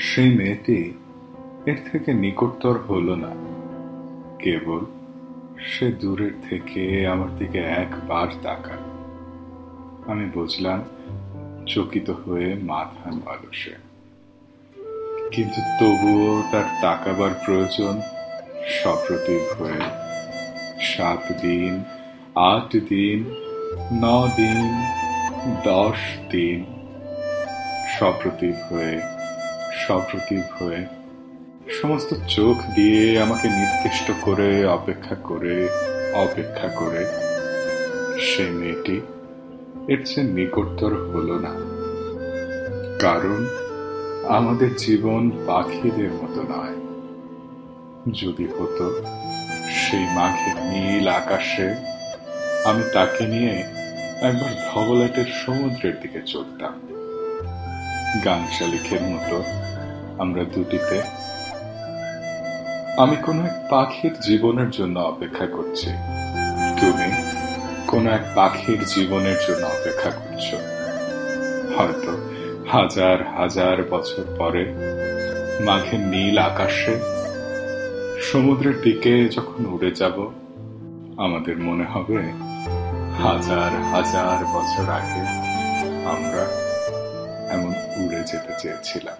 সেই মেয়েটি এর থেকে নিকটতর হলো না। কেবল সে দূরের থেকে আমার দিকে একবার তাকাল। আমি বুঝলাম চকিত হয়ে মাথা নাড়ল সে। কিন্তু তবুও তার তাকাবার প্রয়োজন সপ্রতিভ হয়ে সাত দিন, আট দিন, ন দিন, দশ দিন সপ্রতিভ হয়ে সপ্রতিভ হয়ে সমস্ত চোখ দিয়ে আমাকে নির্দিষ্ট করে অপেক্ষা করে অপেক্ষা করে। সে মেয়েটি এর চেয়ে নিকটতর হলো না। কারণ আমাদের জীবন পাখিদের মতো নয়। যদি হতো, সেই মাঘের নীল আকাশে আমি তাকে নিয়ে একবার ধবলাটের সমুদ্রের দিকে চলতাম। গান শালিখের মতো আমরা দুটিতে। আমি কোনো এক পাখির জীবনের জন্য অপেক্ষা করছি। তুমি কোনো এক পাখির জীবনের জন্য অপেক্ষা করছ। হয়তো হাজার হাজার বছর পরে মাঘের নীল আকাশে সমুদ্রের দিকে যখন উড়ে যাব, আমাদের মনে হবে হাজার হাজার বছর আগে আমরা 捡起来